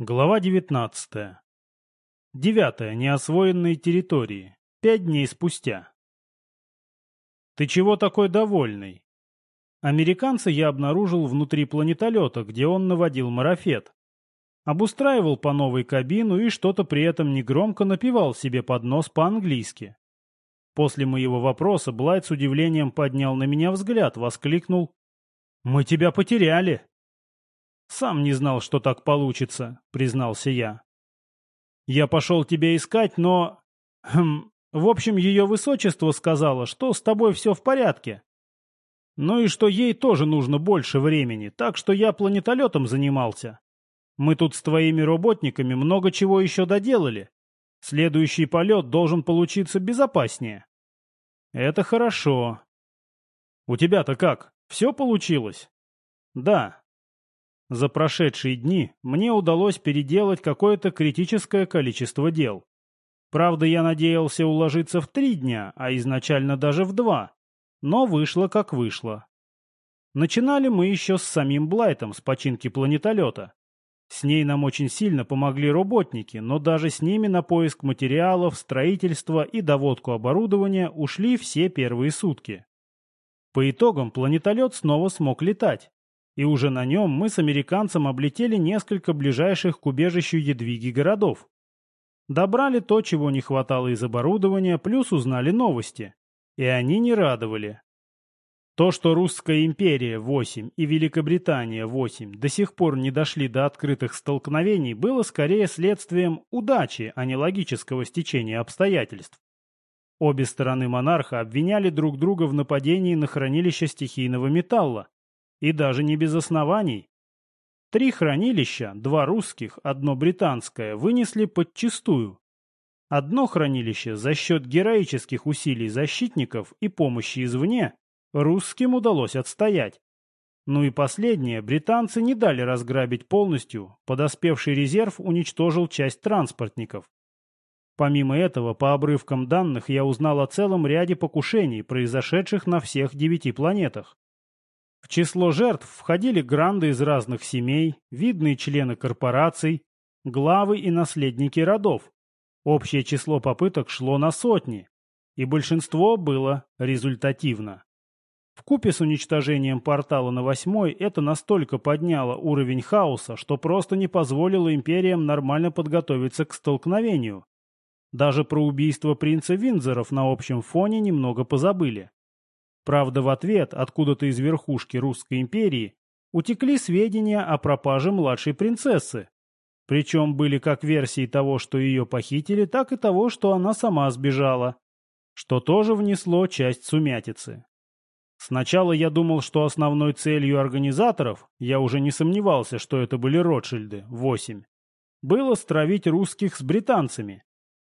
Глава 19. Девятая. Неосвоенные территории. Пять дней спустя. «Ты чего такой довольный?» Американца я обнаружил внутри планетолета, где он наводил марафет. Обустраивал по новой кабину и что-то при этом негромко напевал себе под нос по-английски. После моего вопроса Блайт с удивлением поднял на меня взгляд, воскликнул. «Мы тебя потеряли!» «Сам не знал, что так получится», — признался я. «Я пошел тебя искать, но... Хм... В общем, ее высочество сказала, что с тобой все в порядке. Ну и что ей тоже нужно больше времени, так что я планетолетом занимался. Мы тут с твоими работниками много чего еще доделали. Следующий полет должен получиться безопаснее». «Это хорошо». «У тебя-то как? Все получилось?» «Да, за прошедшие дни мне удалось переделать какое-то критическое количество дел. Правда, я надеялся уложиться в три дня, а изначально даже в два. Но вышло как вышло. Начинали мы еще с самим Блайтом с починки планетолета. С ней нам очень сильно помогли работники, но даже с ними на поиск материалов, строительство и доводку оборудования ушли все первые сутки. По итогам планетолет снова смог летать, и уже на нем мы с американцем облетели несколько ближайших к убежищу Едвиги городов. Добрали то, чего не хватало из оборудования, плюс узнали новости. И они не радовали. То, что Русская империя 8 и Великобритания 8 до сих пор не дошли до открытых столкновений, было скорее следствием удачи, а не логического стечения обстоятельств. Обе стороны монарха обвиняли друг друга в нападении на хранилище стихийного металла, и даже не без оснований. Три хранилища, два русских, одно британское, вынесли подчистую. Одно хранилище за счет героических усилий защитников и помощи извне русским удалось отстоять. Ну и последнее, британцы не дали разграбить полностью, подоспевший резерв уничтожил часть транспортников. Помимо этого, по обрывкам данных я узнал о целом ряде покушений, произошедших на всех девяти планетах. В число жертв входили гранды из разных семей, видные члены корпораций, главы и наследники родов. Общее число попыток шло на сотни, и большинство было результативно. Вкупе с уничтожением портала на восьмой это настолько подняло уровень хаоса, что просто не позволило империям нормально подготовиться к столкновению. Даже про убийство принца Винзоров на общем фоне немного позабыли. Правда, в ответ, откуда-то из верхушки Русской империи, утекли сведения о пропаже младшей принцессы. Причем были как версии того, что ее похитили, так и того, что она сама сбежала, что тоже внесло часть сумятицы. Сначала я думал, что основной целью организаторов, я уже не сомневался, что это были Ротшильды, 8, было стравить русских с британцами,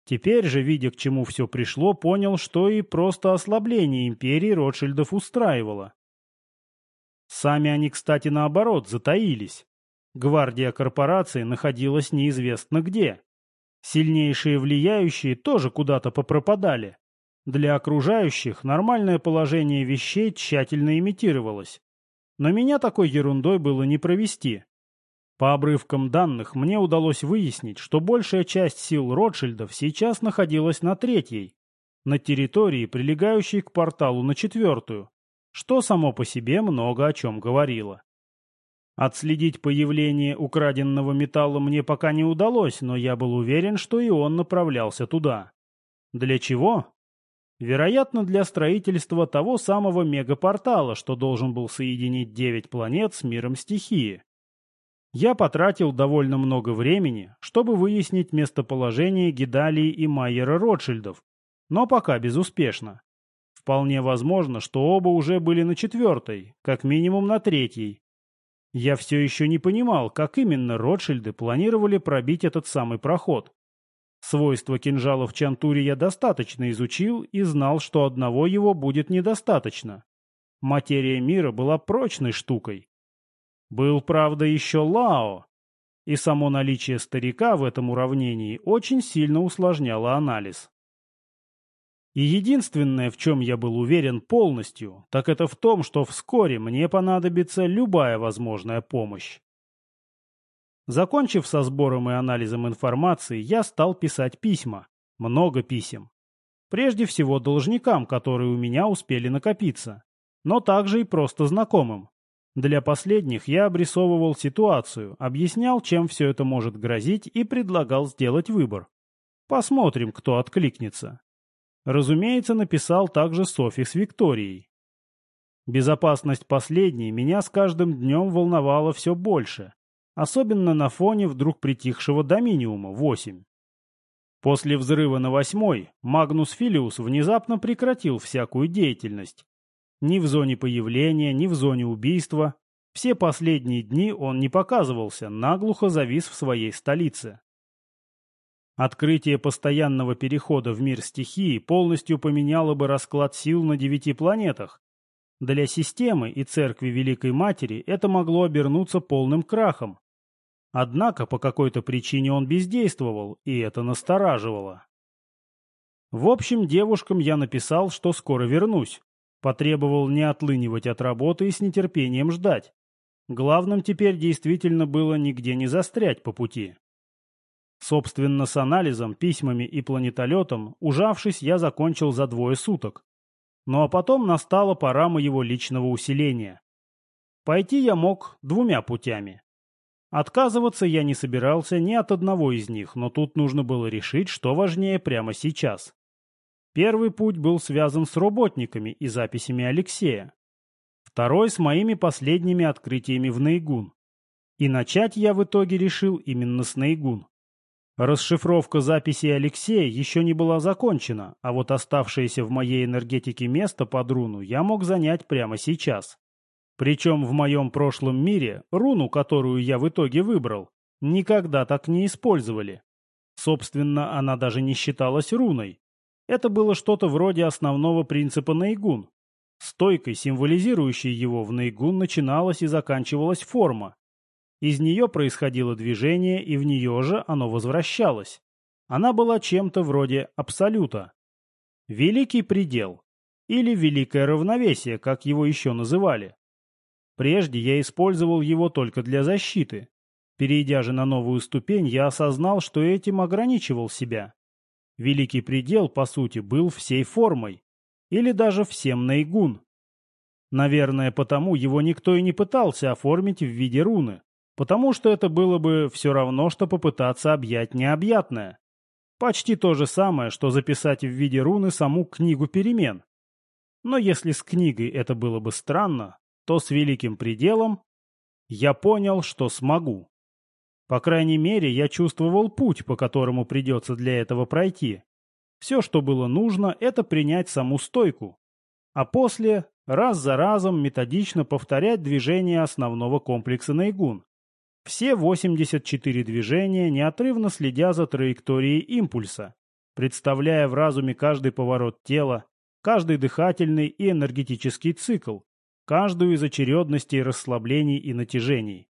Теперь же, видя, к чему все пришло, понял, что и просто ослабление империи Ротшильдов устраивало. Сами они, кстати, наоборот, затаились. Гвардия корпорации находилась неизвестно где. Сильнейшие влияющие тоже куда-то попропадали. Для окружающих нормальное положение вещей тщательно имитировалось. Но меня такой ерундой было не провести. По обрывкам данных мне удалось выяснить, что большая часть сил Ротшильдов сейчас находилась на третьей, на территории, прилегающей к порталу на четвертую, что само по себе много о чем говорило. Отследить появление украденного металла мне пока не удалось, но я был уверен, что и он направлялся туда. Для чего? Вероятно, для строительства того самого мегапортала, что должен был соединить девять планет с миром стихии. Я потратил довольно много времени, чтобы выяснить местоположение Гидалии и Майера Ротшильдов, но пока безуспешно. Вполне возможно, что оба уже были на четвертой, как минимум на третьей. Я все еще не понимал, как именно Ротшильды планировали пробить этот самый проход. Свойства кинжалов Чантури я достаточно изучил и знал, что одного его будет недостаточно. Материя мира была прочной штукой, был, правда, еще Лао, и само наличие старика в этом уравнении очень сильно усложняло анализ. И единственное, в чем я был уверен полностью, так это в том, что вскоре мне понадобится любая возможная помощь. Закончив со сбором и анализом информации, я стал писать письма. Много писем. Прежде всего должникам, которые у меня успели накопиться. Но также и просто знакомым. Для последних я обрисовывал ситуацию, объяснял, чем все это может грозить и предлагал сделать выбор. Посмотрим, кто откликнется. Разумеется, написал также Софи с Викторией. Безопасность последней меня с каждым днем волновала все больше, особенно на фоне вдруг притихшего Доминиума 8. После взрыва на восьмой Магнус Филиус внезапно прекратил всякую деятельность. Ни в зоне появления, ни в зоне убийства. Все последние дни он не показывался, наглухо завис в своей столице. Открытие постоянного перехода в мир стихии полностью поменяло бы расклад сил на девяти планетах, для системы и церкви Великой Матери это могло обернуться полным крахом. Однако по какой-то причине он бездействовал, и это настораживало. В общем, девушкам я написал, что скоро вернусь. Потребовал не отлынивать от работы и с нетерпением ждать. Главным теперь действительно было нигде не застрять по пути. Собственно, с анализом, письмами и планетолетом, ужавшись, я закончил за двое суток. Ну а потом настала пора моего личного усиления. Пойти я мог двумя путями. Отказываться я не собирался ни от одного из них, но тут нужно было решить, что важнее прямо сейчас. Первый путь был связан с работниками и записями Алексея. Второй с моими последними открытиями в Наигун. И начать я в итоге решил именно с Наигун. Расшифровка записей Алексея еще не была закончена, а вот оставшееся в моей энергетике место под руну я мог занять прямо сейчас. Причем в моем прошлом мире руну, которую я в итоге выбрал, никогда так не использовали. Собственно, она даже не считалась руной. Это было что-то вроде основного принципа Наигун. Стойкой, символизирующей его в Наигун, начиналась и заканчивалась форма, из нее происходило движение, и в нее же оно возвращалось. Она была чем-то вроде абсолюта. Великий предел. Или великое равновесие, как его еще называли. Прежде я использовал его только для защиты. Перейдя же на новую ступень, я осознал, что этим ограничивал себя. Великий предел, по сути, был всей формой. Или даже всем наигун. Наверное, потому его никто и не пытался оформить в виде руны потому что это было бы все равно, что попытаться объять необъятное. Почти то же самое, что записать в виде руны саму книгу перемен. Но если с книгой это было бы странно, то с великим пределом я понял, что смогу. По крайней мере, я чувствовал путь, по которому придется для этого пройти. Все, что было нужно, это принять саму стойку. А после, раз за разом, методично повторять движение основного комплекса Найгун. Все 84 движения неотрывно следя за траекторией импульса, представляя в разуме каждый поворот тела, каждый дыхательный и энергетический цикл, каждую из очередностей расслаблений и натяжений,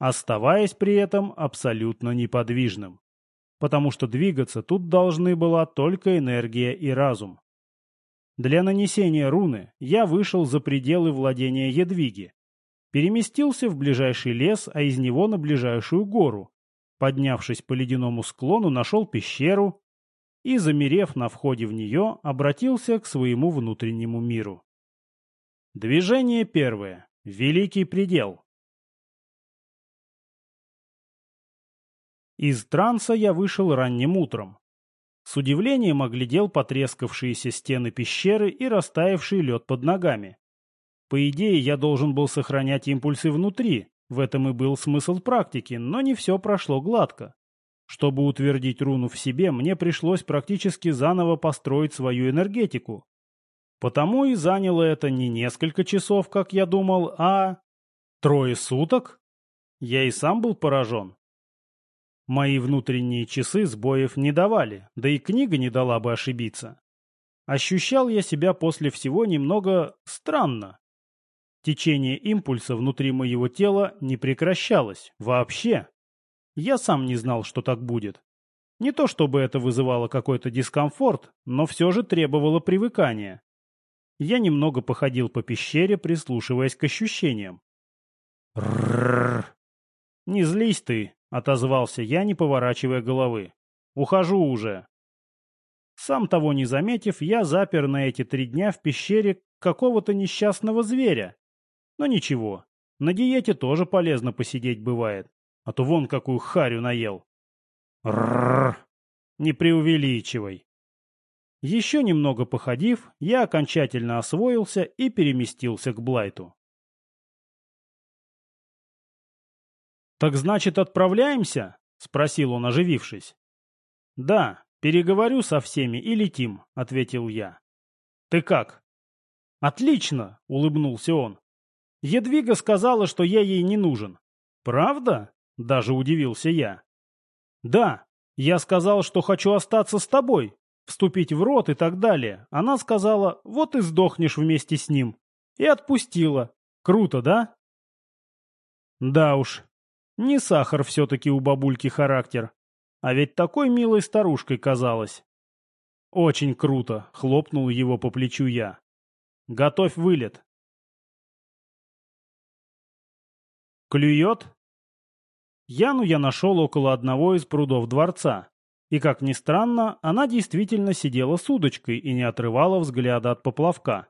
оставаясь при этом абсолютно неподвижным. Потому что двигаться тут должны была только энергия и разум. Для нанесения руны я вышел за пределы владения Едвиги, переместился в ближайший лес, а из него на ближайшую гору. Поднявшись по ледяному склону, нашел пещеру и, замерев на входе в нее, обратился к своему внутреннему миру. Движение первое. Великий предел. Из транса я вышел ранним утром. С удивлением оглядел потрескавшиеся стены пещеры и растаявший лед под ногами. По идее, я должен был сохранять импульсы внутри, в этом и был смысл практики, но не все прошло гладко. Чтобы утвердить руну в себе, мне пришлось практически заново построить свою энергетику. Потому и заняло это не несколько часов, как я думал, а... Трое суток? Я и сам был поражен. Мои внутренние часы сбоев не давали, да и книга не дала бы ошибиться. Ощущал я себя после всего немного странно. Течение импульса внутри моего тела не прекращалось. Вообще. Я сам не знал, что так будет. Не то чтобы это вызывало какой-то дискомфорт, но все же требовало привыкания. Я немного походил по пещере, прислушиваясь к ощущениям. «Не злись ты», — отозвался я, не поворачивая головы. «Ухожу уже». Сам того не заметив, я запер на эти три дня в пещере какого-то несчастного зверя. Но ничего, на диете тоже полезно посидеть бывает, а то вон какую харю наел. Рррр, не преувеличивай. Еще немного походив, я окончательно освоился и переместился к Блайту. «Так значит, отправляемся?» — спросил он, оживившись. «Да, переговорю со всеми и летим», — ответил я. «Ты как?» «Отлично!» — улыбнулся он. «Едвига сказала, что я ей не нужен». «Правда?» — даже удивился я. «Да, я сказал, что хочу остаться с тобой, вступить в рот и так далее. Она сказала, вот и сдохнешь вместе с ним. И отпустила. Круто, да? Да уж, не сахар все-таки у бабульки характер. А ведь такой милой старушкой казалась. Очень круто, хлопнул его по плечу я. Готовь вылет. Клюет? Яну я нашел около одного из прудов дворца. И, как ни странно, она действительно сидела с удочкой и не отрывала взгляда от поплавка.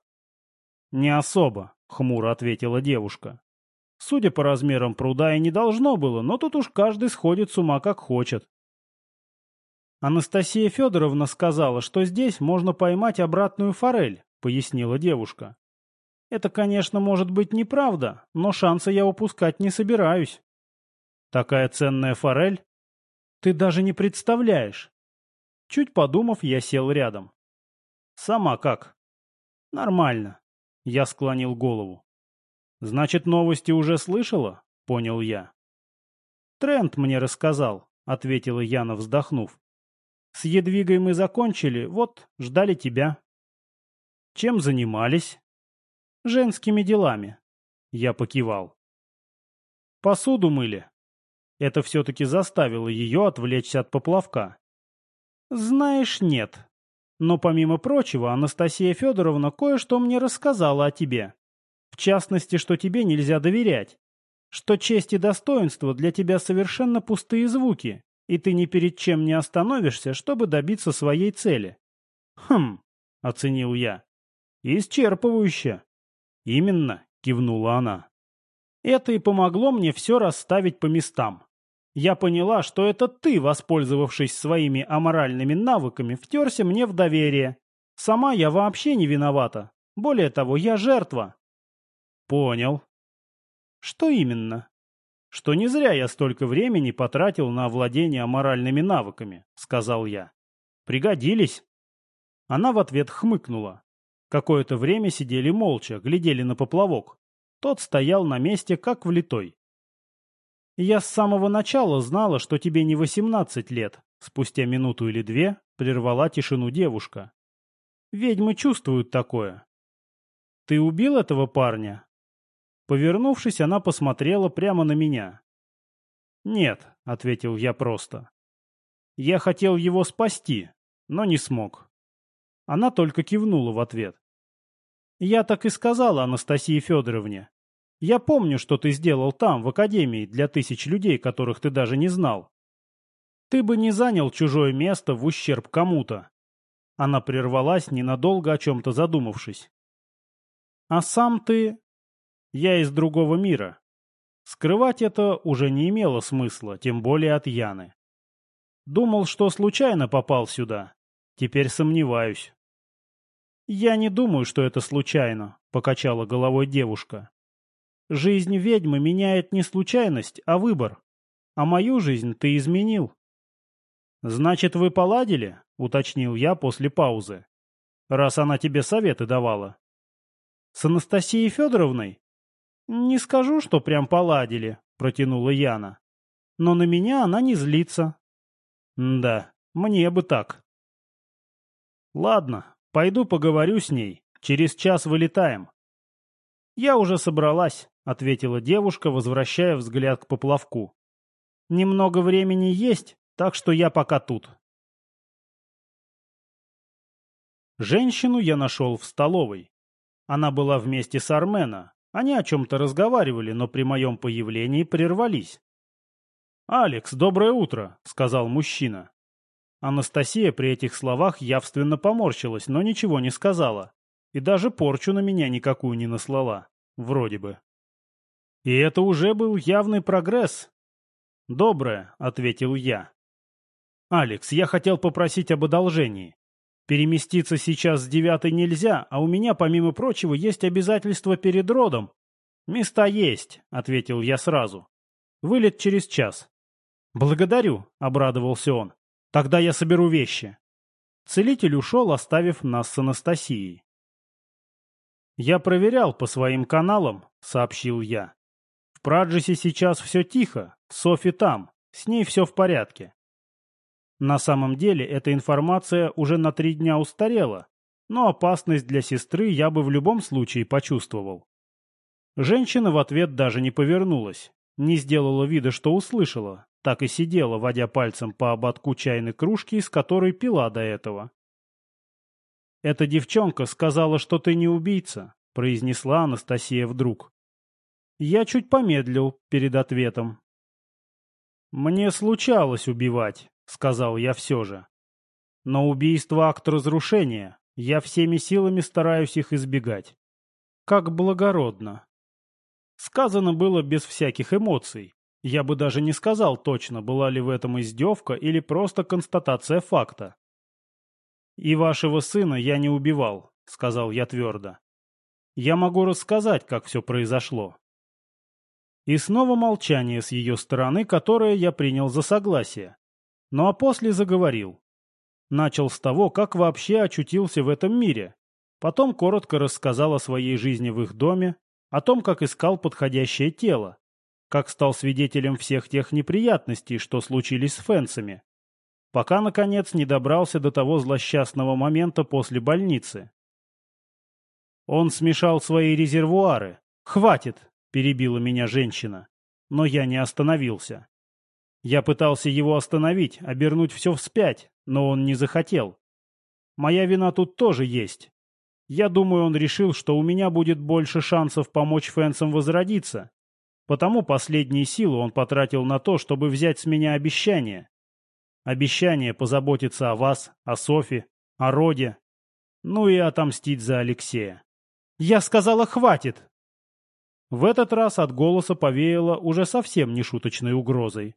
«Не особо», — хмуро ответила девушка. Судя по размерам пруда и не должно было, но тут уж каждый сходит с ума как хочет. Анастасия Федоровна сказала, что здесь можно поймать обратную форель, пояснила девушка. Это, конечно, может быть неправда, но шанса я упускать не собираюсь. Такая ценная форель? Ты даже не представляешь. Чуть подумав, я сел рядом. Сама как? Нормально. Я склонил голову. Значит, новости уже слышала? Понял я. Трент мне рассказал, ответила Яна, вздохнув. С Едвигой мы закончили, вот, ждали тебя. Чем занимались? Женскими делами. Я покивал. Посуду мыли. Это все-таки заставило ее отвлечься от поплавка. «Знаешь, нет. Но, помимо прочего, Анастасия Федоровна кое-что мне рассказала о тебе. Частности, что тебе нельзя доверять. Что честь и достоинство для тебя совершенно пустые звуки, и ты ни перед чем не остановишься, чтобы добиться своей цели». «Хм», — оценил я. «Исчерпывающе». «Именно», — кивнула она. Это и помогло мне все расставить по местам. Я поняла, что это ты, воспользовавшись своими аморальными навыками, втерся мне в доверие. Сама я вообще не виновата. Более того, я жертва. Понял. Что именно? Что не зря я столько времени потратил на овладение аморальными навыками, сказал я. Пригодились. Она в ответ хмыкнула. Какое-то время сидели молча, глядели на поплавок. Тот стоял на месте, как влитой. «Я с самого начала знала, что тебе не восемнадцать лет», — спустя минуту или две прервала тишину девушка. «Ведьмы чувствуют такое». «Ты убил этого парня?» Повернувшись, она посмотрела прямо на меня. «Нет», — ответил я просто. «Я хотел его спасти, но не смог». Она только кивнула в ответ. «Я так и сказала Анастасии Федоровне. Я помню, что ты сделал там, в академии, для тысяч людей, которых ты даже не знал. Ты бы не занял чужое место в ущерб кому-то. Она прервалась, ненадолго о чем-то задумавшись. А сам ты... Я из другого мира. Скрывать это уже не имело смысла, тем более от Яны. Думал, что случайно попал сюда. Теперь сомневаюсь. «Я не думаю, что это случайно», — покачала головой девушка. Жизнь ведьмы меняет не случайность, а выбор. А мою жизнь ты изменил. Значит, вы поладили? Уточнил я после паузы. Раз она тебе советы давала. С Анастасией Федоровной? Не скажу, что прям поладили, протянула Яна. Но на меня она не злится. да, мне бы так. Ладно, пойду поговорю с ней. Через час вылетаем. Я уже собралась. — ответила девушка, возвращая взгляд к поплавку. «Немного времени есть, так что я пока тут». Женщину я нашел в столовой. Она была вместе с Армена. Они о чем-то разговаривали, но при моем появлении прервались. «Алекс, доброе утро», — сказал мужчина. Анастасия при этих словах явственно поморщилась, но ничего не сказала. И даже порчу на меня никакую не наслала. Вроде бы. И это уже был явный прогресс. «Доброе», — ответил я. «Алекс, я хотел попросить об одолжении. Переместиться сейчас с девятой нельзя, а у меня, помимо прочего, есть обязательства перед родом». «Места есть», — ответил я сразу. «Вылет через час». «Благодарю», — обрадовался он. «Тогда я соберу вещи». Целитель ушел, оставив нас с Анастасией. «Я проверял по своим каналам», — сообщил я. «В Праджисе сейчас все тихо, Софи там, с ней все в порядке». На самом деле эта информация уже на три дня устарела, но опасность для сестры я бы в любом случае почувствовал. Женщина в ответ даже не повернулась, не сделала вида, что услышала, так и сидела, водя пальцем по ободку чайной кружки, из которой пила до этого. «Эта девчонка сказала, что ты не убийца», — произнесла Анастасия вдруг. Я чуть помедлил перед ответом. «Мне случалось убивать», — сказал я все же. «Но убийство — акт разрушения. Я всеми силами стараюсь их избегать. Как благородно». Сказано было без всяких эмоций. Я бы даже не сказал точно, была ли в этом издевка или просто констатация факта. «И вашего сына я не убивал», — сказал я твердо. «Я могу рассказать, как все произошло». И снова молчание с ее стороны, которое я принял за согласие. Ну а после заговорил. Начал с того, как вообще очутился в этом мире. Потом коротко рассказал о своей жизни в их доме, о том, как искал подходящее тело, как стал свидетелем всех тех неприятностей, что случились с Фэнсами, пока, наконец, не добрался до того злосчастного момента после больницы. Он смешал свои резервуары. «Хватит!» — перебила меня женщина. Но я не остановился. Я пытался его остановить, обернуть все вспять, но он не захотел. Моя вина тут тоже есть. Я думаю, он решил, что у меня будет больше шансов помочь Фэнсам возродиться. Потому последние силы он потратил на то, чтобы взять с меня обещание. Обещание позаботиться о вас, о Софи, о роде. Ну и отомстить за Алексея. Я сказала, хватит! В этот раз от голоса повеяло уже совсем нешуточной угрозой.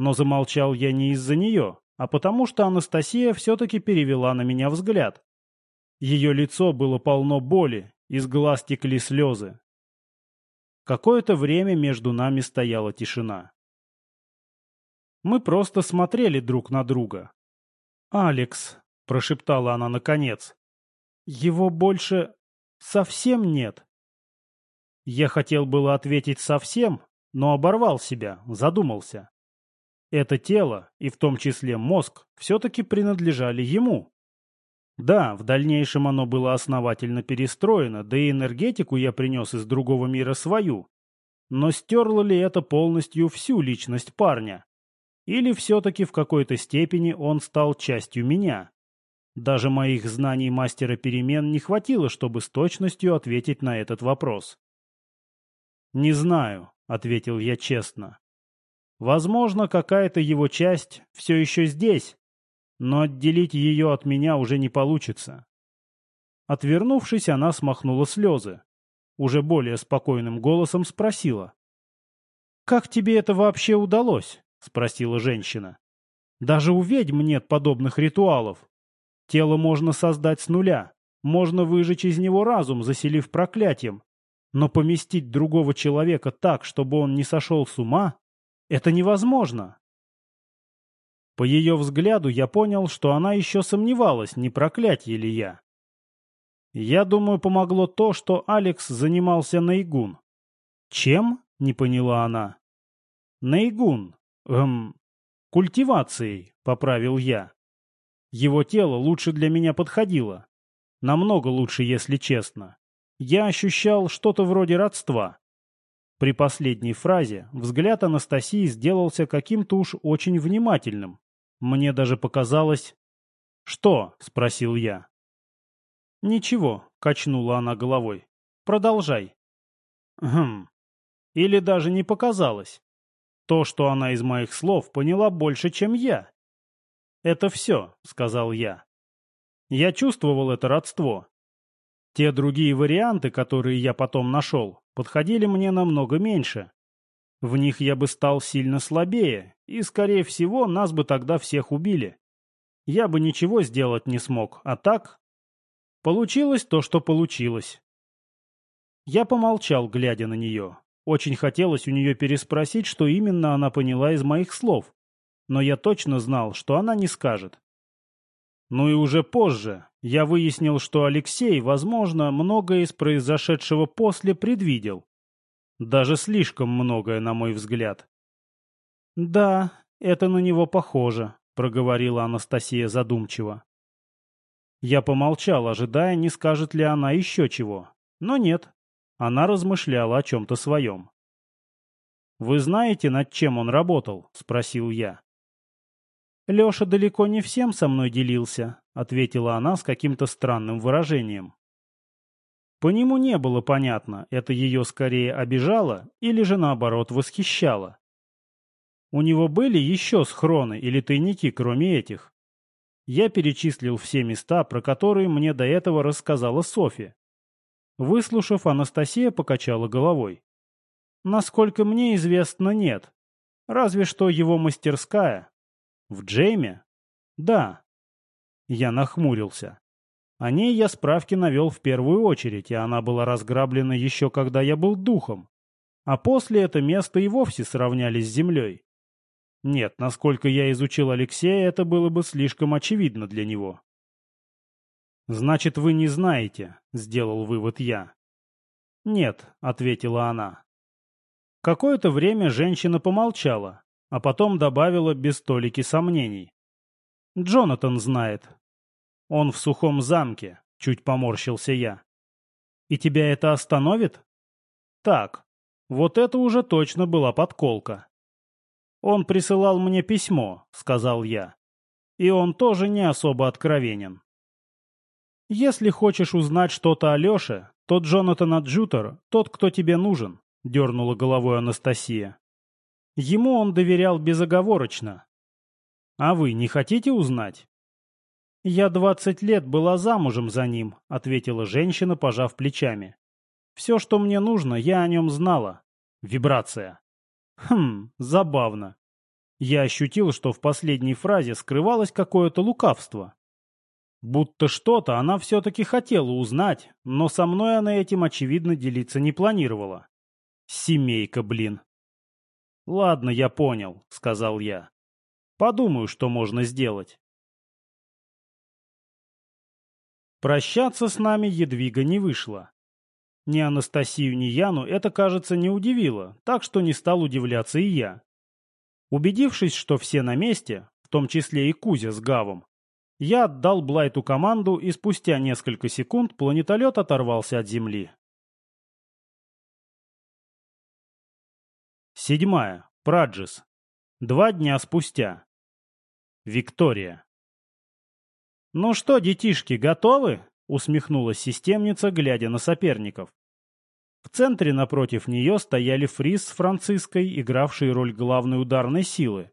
Но замолчал я не из-за нее, а потому что Анастасия все-таки перевела на меня взгляд. Ее лицо было полно боли, из глаз текли слезы. Какое-то время между нами стояла тишина. Мы просто смотрели друг на друга. «Алекс», — прошептала она наконец, — «его больше совсем нет». Я хотел было ответить «совсем», но оборвал себя, задумался. Это тело, и в том числе мозг, все-таки принадлежали ему. Да, в дальнейшем оно было основательно перестроено, да и энергетику я принес из другого мира свою. Но стерло ли это полностью всю личность парня? Или все-таки в какой-то степени он стал частью меня? Даже моих знаний мастера перемен не хватило, чтобы с точностью ответить на этот вопрос. «Не знаю», — ответил я честно. «Возможно, какая-то его часть все еще здесь, но отделить ее от меня уже не получится. Отвернувшись, она смахнула слезы. Уже более спокойным голосом спросила. «Как тебе это вообще удалось?» — спросила женщина. «Даже у ведьм нет подобных ритуалов. Тело можно создать с нуля, можно выжечь из него разум, заселив проклятием. Но поместить другого человека так, чтобы он не сошел с ума, это невозможно. По ее взгляду я понял, что она еще сомневалась, не проклятие ли я. Я думаю, помогло то, что Алекс занимался наигун. Чем? Не поняла она. Наигун. Эм, культивацией, поправил я. Его тело лучше для меня подходило. Намного лучше, если честно. Я ощущал что-то вроде родства. При последней фразе взгляд Анастасии сделался каким-то уж очень внимательным. Мне даже показалось... «Что?» — спросил я. «Ничего», — качнула она головой. «Продолжай». «Хм. Или даже не показалось. То, что она из моих слов, поняла больше, чем я. «Это все», — сказал я. Я чувствовал это родство. Те другие варианты, которые я потом нашел, подходили мне намного меньше. В них я бы стал сильно слабее, и, скорее всего, нас бы тогда всех убили. Я бы ничего сделать не смог, а так... Получилось то, что получилось. Я помолчал, глядя на нее. Очень хотелось у нее переспросить, что именно она поняла из моих слов. Но я точно знал, что она не скажет. Ну и уже позже я выяснил, что Алексей, возможно, многое из произошедшего после предвидел. Даже слишком многое, на мой взгляд. «Да, это на него похоже», — проговорила Анастасия задумчиво. Я помолчал, ожидая, не скажет ли она еще чего. Но нет, она размышляла о чем-то своем. «Вы знаете, над чем он работал?» — спросил я. «Леша далеко не всем со мной делился», — ответила она с каким-то странным выражением. По нему не было понятно, это ее скорее обижало или же наоборот восхищало. У него были еще схроны или тайники, кроме этих. Я перечислил все места, про которые мне до этого рассказала Софья. Выслушав, Анастасия покачала головой. Насколько мне известно, нет. Разве что его мастерская. В Джейме? Да. Я нахмурился. О ней я справки навел в первую очередь, и она была разграблена еще когда я был духом. А после это место и вовсе сравняли с землей. Нет, насколько я изучил Алексея, это было бы слишком очевидно для него. «Значит, вы не знаете», — сделал вывод я. «Нет», — ответила она. Какое-то время женщина помолчала, а потом добавила без толики сомнений. «Джонатан знает, он в сухом замке, чуть поморщился я. И тебя это остановит? Так, вот это уже точно была подколка. Он присылал мне письмо, сказал я. И он тоже не особо откровенен. Если хочешь узнать что-то о Леше, то Джонатан Аджутер — тот, кто тебе нужен, — дернула головой Анастасия. Ему он доверял безоговорочно. А вы не хотите узнать? «Я двадцать лет была замужем за ним», — ответила женщина, пожав плечами. «Все, что мне нужно, я о нем знала. Вибрация». Хм, забавно. Я ощутил, что в последней фразе скрывалось какое-то лукавство. Будто что-то она все-таки хотела узнать, но со мной она этим, очевидно, делиться не планировала. Семейка, блин. «Ладно, я понял», — сказал я. «Подумаю, что можно сделать». Прощаться с нами Едвига не вышла. Ни Анастасию, ни Яну это, кажется, не удивило, так что не стал удивляться и я. Убедившись, что все на месте, в том числе и Кузя с Гавом, я отдал Блайту команду, и спустя несколько секунд планетолет оторвался от Земли. Седьмая. Праджис. Два дня спустя. Виктория. «Ну что, детишки, готовы?» — усмехнулась системница, глядя на соперников. В центре напротив нее стояли Фрис с Франциской, игравшие роль главной ударной силы.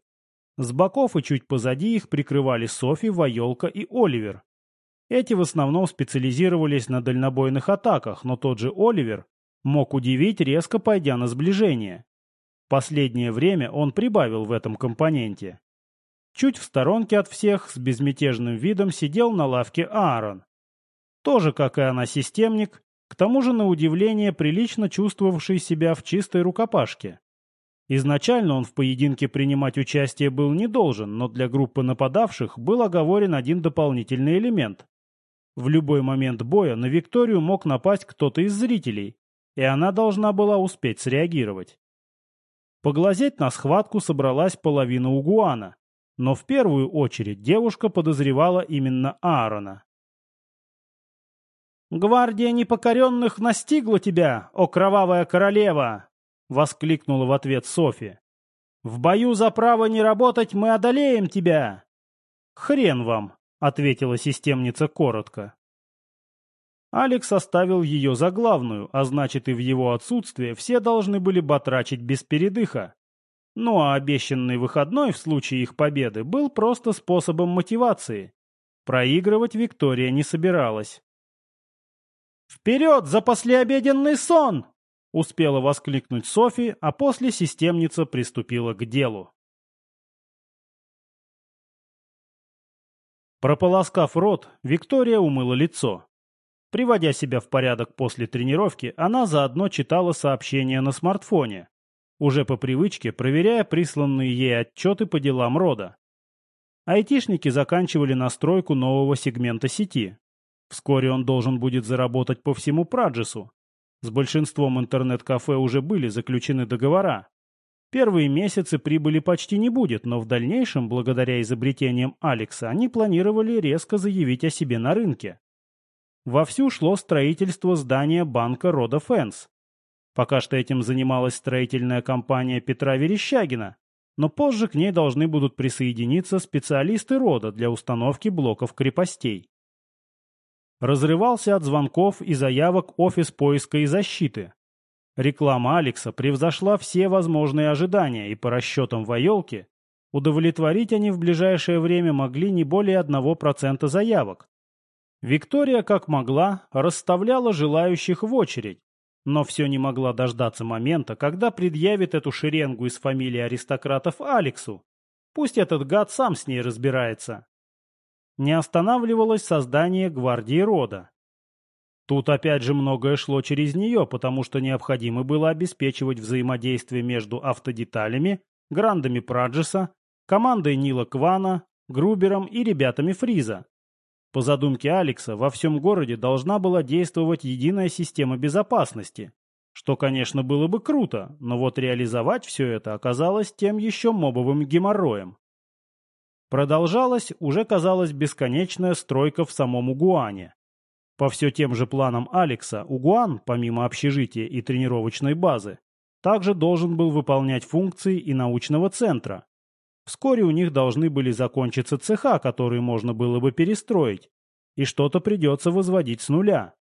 С боков и чуть позади их прикрывали Софи, Вайолка и Оливер. Эти в основном специализировались на дальнобойных атаках, но тот же Оливер мог удивить, резко пойдя на сближение. Последнее время он прибавил в этом компоненте. Чуть в сторонке от всех, с безмятежным видом, сидел на лавке Аарон. Тоже, как и она, системник, к тому же, на удивление, прилично чувствовавший себя в чистой рукопашке. Изначально он в поединке принимать участие был не должен, но для группы нападавших был оговорен один дополнительный элемент. В любой момент боя на Викторию мог напасть кто-то из зрителей, и она должна была успеть среагировать. Поглазеть на схватку собралась половина угуана, но в первую очередь девушка подозревала именно Аарона. «Гвардия непокоренных настигла тебя, о кровавая королева!» — воскликнула в ответ Софи. «В бою за право не работать мы одолеем тебя!» «Хрен вам!» — ответила системница коротко. Алекс оставил ее за главную, а значит и в его отсутствие все должны были батрачить без передыха. Ну а обещанный выходной в случае их победы был просто способом мотивации. Проигрывать Виктория не собиралась. «Вперед за послеобеденный сон!» — успела воскликнуть Софи, а после системница приступила к делу. Прополоскав рот, Виктория умыла лицо. Приводя себя в порядок после тренировки, она заодно читала сообщения на смартфоне, уже по привычке проверяя присланные ей отчеты по делам рода. Айтишники заканчивали настройку нового сегмента сети. Вскоре он должен будет заработать по всему Праджесу. С большинством интернет-кафе уже были заключены договора. Первые месяцы прибыли почти не будет, но в дальнейшем, благодаря изобретениям Алекса, они планировали резко заявить о себе на рынке. Вовсю шло строительство здания банка рода Фэнс. Пока что этим занималась строительная компания Петра Верещагина, но позже к ней должны будут присоединиться специалисты рода для установки блоков крепостей. Разрывался от звонков и заявок офис поиска и защиты. Реклама Алекса превзошла все возможные ожидания, и по расчетам Вайолки удовлетворить они в ближайшее время могли не более 1% заявок. Виктория, как могла, расставляла желающих в очередь, но все не могла дождаться момента, когда предъявит эту шеренгу из фамилии аристократов Алексу. Пусть этот гад сам с ней разбирается. Не останавливалось создание гвардии рода. Тут опять же многое шло через нее, потому что необходимо было обеспечивать взаимодействие между автодеталями, грандами Праджеса, командой Нила Квана, Грубером и ребятами Фриза. По задумке Алекса, во всем городе должна была действовать единая система безопасности, что, конечно, было бы круто, но вот реализовать все это оказалось тем еще мобовым геморроем. Продолжалась уже, казалось, бесконечная стройка в самом Угуане. По все тем же планам Алекса, Угуан, помимо общежития и тренировочной базы, также должен был выполнять функции и научного центра. Вскоре у них должны были закончиться цеха, которые можно было бы перестроить, и что-то придется возводить с нуля.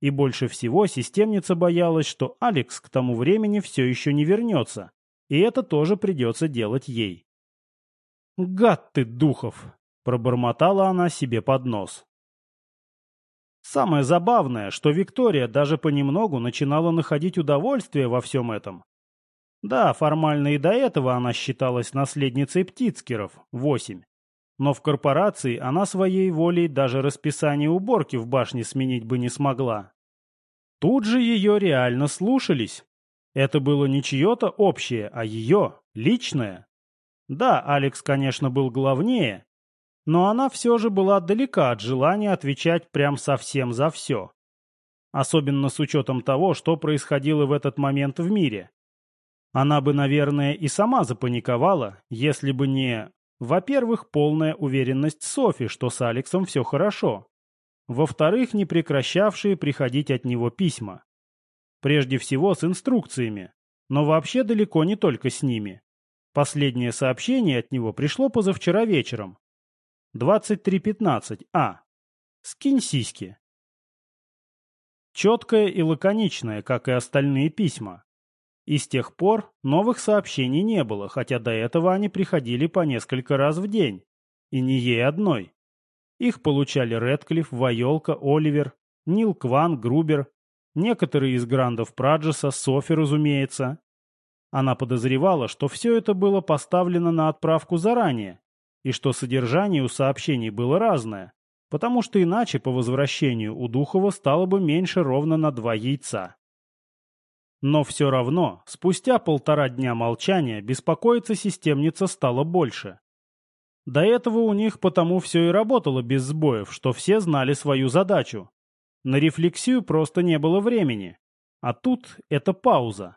И больше всего системница боялась, что Алекс к тому времени все еще не вернется, и это тоже придется делать ей. «Гад ты, Духов!» — пробормотала она себе под нос. Самое забавное, что Виктория даже понемногу начинала находить удовольствие во всем этом. Да, формально и до этого она считалась наследницей Птицкеров, 8. Но в корпорации она своей волей даже расписание уборки в башне сменить бы не смогла. Тут же ее реально слушались. Это было не чье-то общее, а ее, личное. Да, Алекс, конечно, был главнее, но она все же была далека от желания отвечать прям совсем за все. Особенно с учетом того, что происходило в этот момент в мире. Она бы, наверное, и сама запаниковала, если бы не... Во-первых, полная уверенность Софи, что с Алексом все хорошо. Во-вторых, не прекращавшие приходить от него письма. Прежде всего с инструкциями, но вообще далеко не только с ними. Последнее сообщение от него пришло позавчера вечером, 23.15. А. Скинь сиськи. Четкое и лаконичное, как и остальные письма. И с тех пор новых сообщений не было, хотя до этого они приходили по несколько раз в день. И не ей одной. Их получали Редклифф, Вайолка, Оливер, Нил Кван, Грубер, некоторые из грандов Праджеса, Софи, разумеется. Она подозревала, что все это было поставлено на отправку заранее, и что содержание у сообщений было разное, потому что иначе по возвращению у Духова стало бы меньше ровно на два яйца. Но все равно, спустя полтора дня молчания, беспокоиться системница стало больше. До этого у них потому все и работало без сбоев, что все знали свою задачу. На рефлексию просто не было времени. А тут это пауза.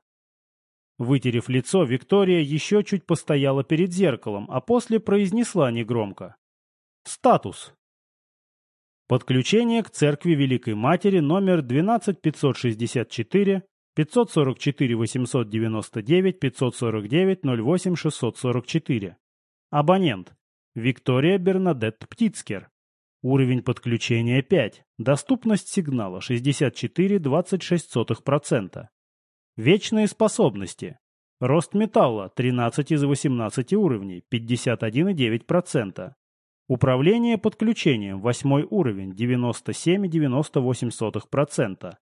Вытерев лицо, Виктория еще чуть постояла перед зеркалом, а после произнесла негромко. Статус. Подключение к Церкви Великой Матери номер 12564, 544 899, 549 08 644. Абонент. Виктория Бернадетт Птицкер. Уровень подключения 5. Доступность сигнала 64,26%. Вечные способности. Рост металла 13 из 18 уровней, 51,9%. Управление подключением 8 уровень, 97,98%.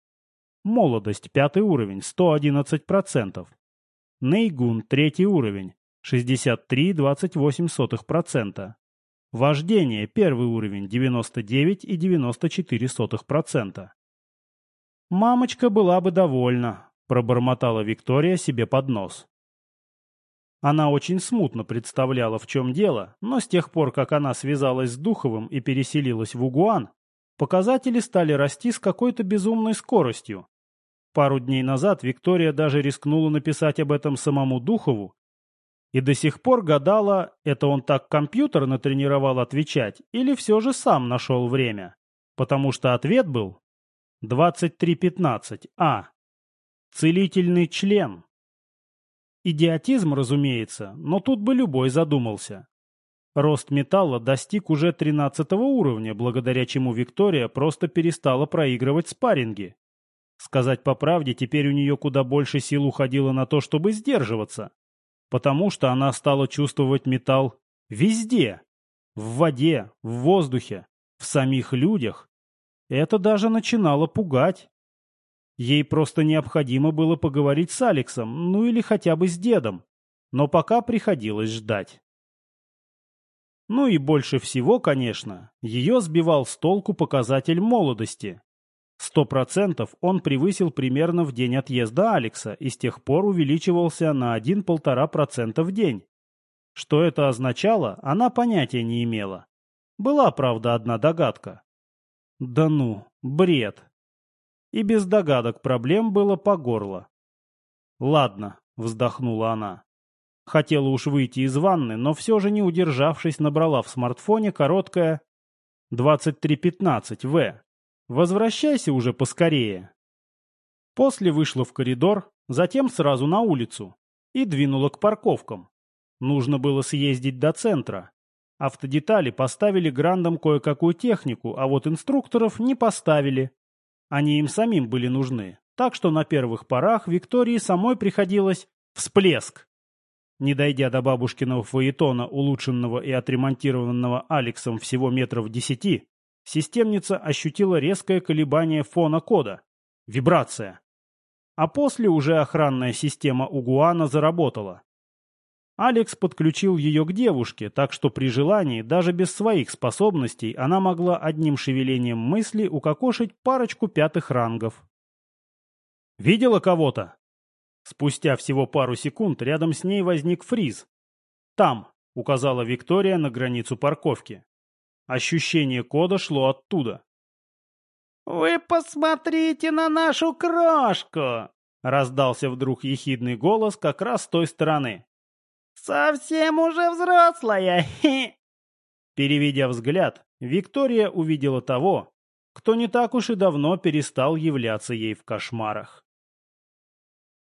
Молодость 5 уровень, 111%. Нейгун 3 уровень, 63,28%. Вождение первый уровень 99,94%. «Мамочка была бы довольна», — пробормотала Виктория себе под нос. Она очень смутно представляла, в чем дело, но с тех пор, как она связалась с Духовым и переселилась в Угуан, показатели стали расти с какой-то безумной скоростью. Пару дней назад Виктория даже рискнула написать об этом самому Духову и до сих пор гадала, это он так компьютер натренировал отвечать или все же сам нашел время, потому что ответ был 23.15. Целительный член. Идиотизм, разумеется, но тут бы любой задумался. Рост металла достиг уже 13 уровня, благодаря чему Виктория просто перестала проигрывать спарринги. Сказать по правде, теперь у нее куда больше сил уходило на то, чтобы сдерживаться. Потому что она стала чувствовать металл везде. В воде, в воздухе, в самих людях. Это даже начинало пугать. Ей просто необходимо было поговорить с Алексом, ну или хотя бы с дедом. Но пока приходилось ждать. Ну и больше всего, конечно, ее сбивал с толку показатель молодости. Сто процентов он превысил примерно в день отъезда Алекса и с тех пор увеличивался на 1-1,5% в день. Что это означало, она понятия не имела. Была, правда, одна догадка. Да ну, бред и без догадок проблем было по горло. «Ладно», — вздохнула она. Хотела уж выйти из ванны, но все же, не удержавшись, набрала в смартфоне короткое 2315В. «Возвращайся уже поскорее». После вышла в коридор, затем сразу на улицу и двинула к парковкам. Нужно было съездить до центра. Автодетали поставили грандом кое-какую технику, а вот инструкторов не поставили. Они им самим были нужны, так что на первых порах Виктории самой приходилось всплеск. Не дойдя до бабушкиного фаэтона, улучшенного и отремонтированного Алексом всего метров десяти, системница ощутила резкое колебание фона кода. Вибрация. А после уже охранная система Угуана заработала. Алекс подключил ее к девушке, так что при желании, даже без своих способностей, она могла одним шевелением мысли укокошить парочку пятых рангов. «Видела кого-то?» Спустя всего пару секунд рядом с ней возник фриз. «Там», — указала Виктория на границу парковки. Ощущение кода шло оттуда. «Вы посмотрите на нашу крошку!» — раздался вдруг ехидный голос как раз с той стороны. «Совсем уже взрослая!» Переведя взгляд, Виктория увидела того, кто не так уж и давно перестал являться ей в кошмарах.